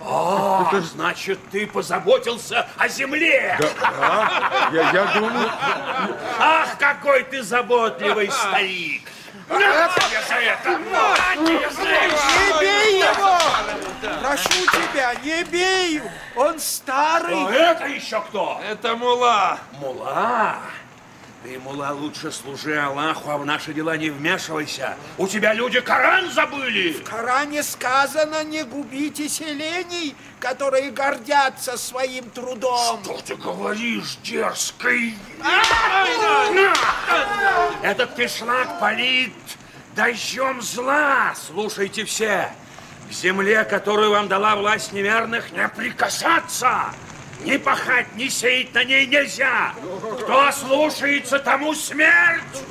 О, значит, ты позаботился о земле. Да, я, я думаю... Ах, какой ты заботливый старик. На тебе за это! На тебе за Не бей его! Прошу тебя, не бей! Он старый! А это еще кто? Это мула. Мула? Ты, мула, лучше служи Аллаху, а в наши дела не вмешивайся. У тебя люди Коран забыли. В Коране сказано, не губите селений, которые гордятся своим трудом. Что ты говоришь, дерзкий? Этот кишлак палит дождем зла. Слушайте все. К земле, которую вам дала власть неверных, не прикасаться. Ни пахать, ни сеять на ней нельзя. Кто слушается, тому смерть.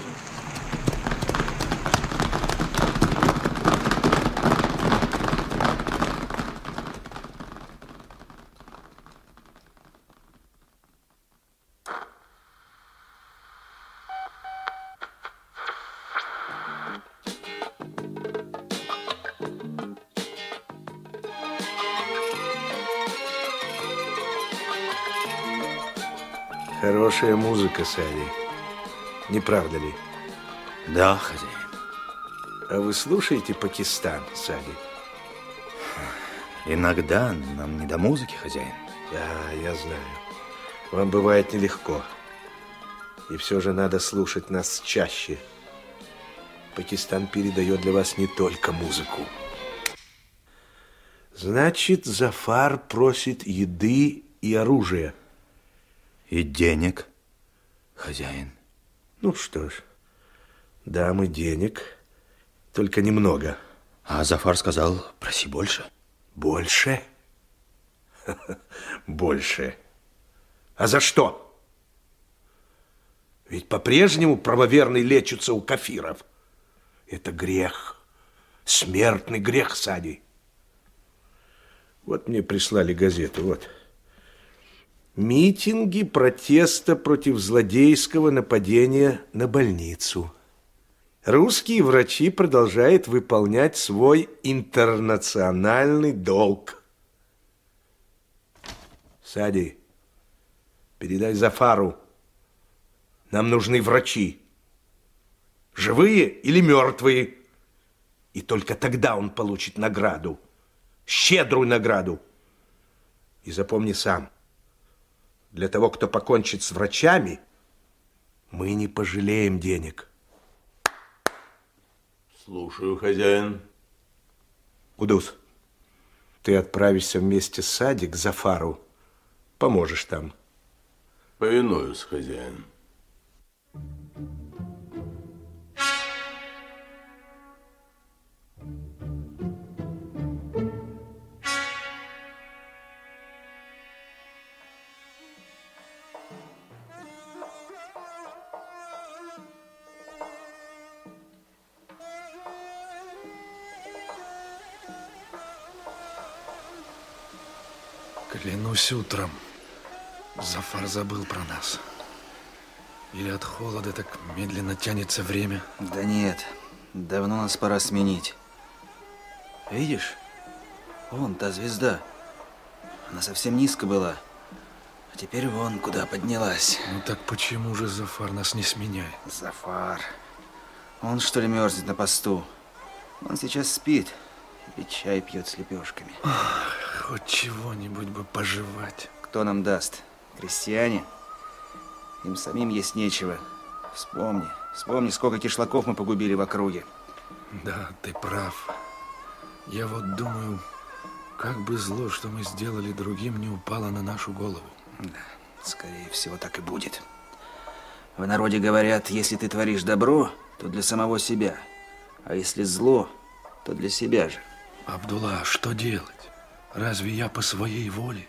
Хорошая музыка, Сади. Не правда ли? Да, хозяин. А вы слушаете Пакистан, Сади? Иногда нам не до музыки, хозяин. Да, я знаю. Вам бывает нелегко. И все же надо слушать нас чаще. Пакистан передает для вас не только музыку. Значит, Зафар просит еды и оружия. И денег, хозяин. Ну что ж, дам и денег, только немного. А Зафар сказал, проси больше. Больше? Больше. А за что? Ведь по-прежнему правоверные лечатся у кафиров. Это грех. Смертный грех, Сади. Вот мне прислали газету, вот. Митинги протеста против злодейского нападения на больницу. Русские врачи продолжают выполнять свой интернациональный долг. Сади, передай Зафару. Нам нужны врачи. Живые или мертвые. И только тогда он получит награду. Щедрую награду. И запомни сам. Для того, кто покончит с врачами, мы не пожалеем денег. Слушаю, хозяин. Удус, ты отправишься вместе с Сади к Зафару. Поможешь там. Повинуюсь, хозяин. Клянусь утром, Зафар забыл про нас. Или от холода так медленно тянется время. Да нет, давно нас пора сменить. Видишь, вон та звезда. Она совсем низко была. А теперь вон куда поднялась. Ну так почему же Зафар нас не сменяет? Зафар. Он что ли мерзнет на посту? Он сейчас спит и чай пьет с лепешками. Хоть чего-нибудь бы пожевать. Кто нам даст? Крестьяне? Им самим есть нечего. Вспомни, вспомни, сколько кишлаков мы погубили в округе. Да, ты прав. Я вот думаю, как бы зло, что мы сделали другим, не упало на нашу голову. Да, скорее всего, так и будет. В народе говорят, если ты творишь добро, то для самого себя. А если зло, то для себя же. Абдулла, что делать? Разве я по своей воле?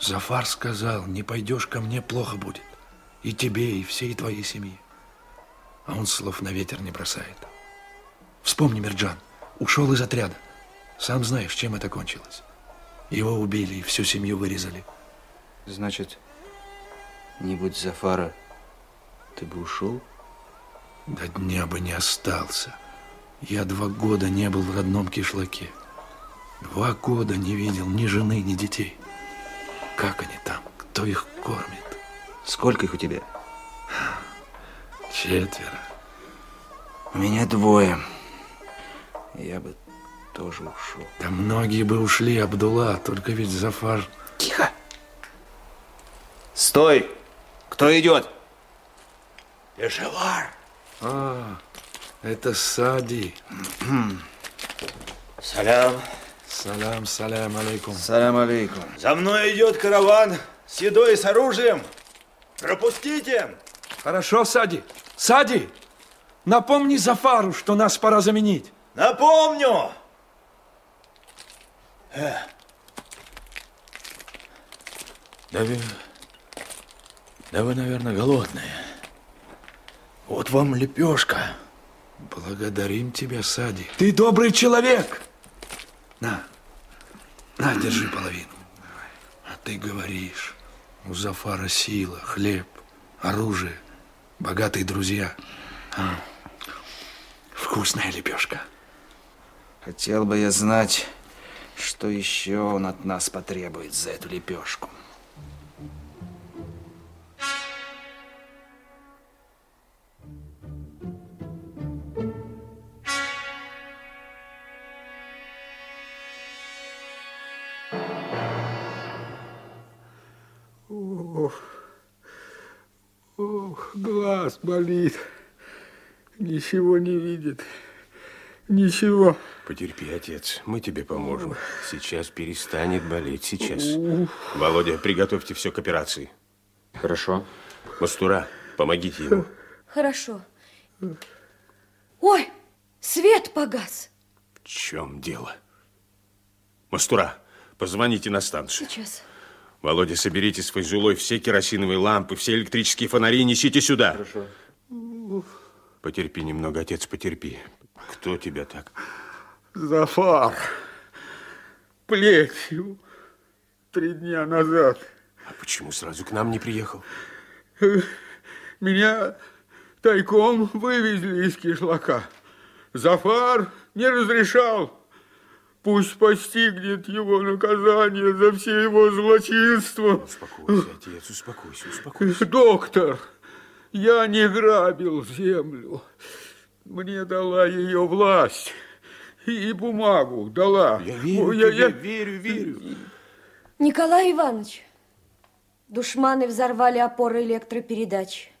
Зафар сказал, не пойдешь ко мне, плохо будет. И тебе, и всей твоей семье. А он слов на ветер не бросает. Вспомни, Мирджан, ушел из отряда. Сам знаешь, чем это кончилось. Его убили и всю семью вырезали. Значит, не будь Зафара, ты бы ушел? До дня бы не остался. Я два года не был в родном кишлаке. Два года не видел ни жены, ни детей. Как они там? Кто их кормит? Сколько их у тебя? Четверо. У меня двое. Я бы тоже ушел. Да многие бы ушли, Абдулла, только ведь Зафар... Тихо! Стой! Кто идет? Пешевар. А, это Сади. Салям. Салям, салям алейкум. Салям алейкум. За мной идет караван с едой и с оружием. Пропустите. Хорошо, Сади. Сади, напомни Зафару, что нас пора заменить. Напомню. Э. Да вы, да вы, наверное, голодные. Вот вам лепешка. Благодарим тебя, Сади. Ты добрый человек. На, на, держи половину. А ты говоришь, у Зафара сила, хлеб, оружие, богатые друзья. А, вкусная лепешка. Хотел бы я знать, что еще он от нас потребует за эту лепешку. Глаз болит. Ничего не видит. Ничего. Потерпи, отец, мы тебе поможем. Сейчас перестанет болеть, сейчас. Володя, приготовьте все к операции. Хорошо. Мастура, помогите ему. Хорошо. Ой, свет погас. В чем дело? Мастура, позвоните на станцию. Сейчас. Володя, соберите с Файзулой все керосиновые лампы, все электрические фонари и несите сюда. Хорошо. Потерпи немного, отец, потерпи. Кто тебя так? Зафар. Плетью. Три дня назад. А почему сразу к нам не приехал? Меня тайком вывезли из кишлака. Зафар не разрешал. Пусть постигнет его наказание за все его злочинства. Успокойся, отец, успокойся, успокойся. Доктор, я не грабил землю. Мне дала ее власть. И бумагу дала. Я верю Ой, я- тебе, я- верю, верю. Николай Иванович, душманы взорвали опоры электропередач.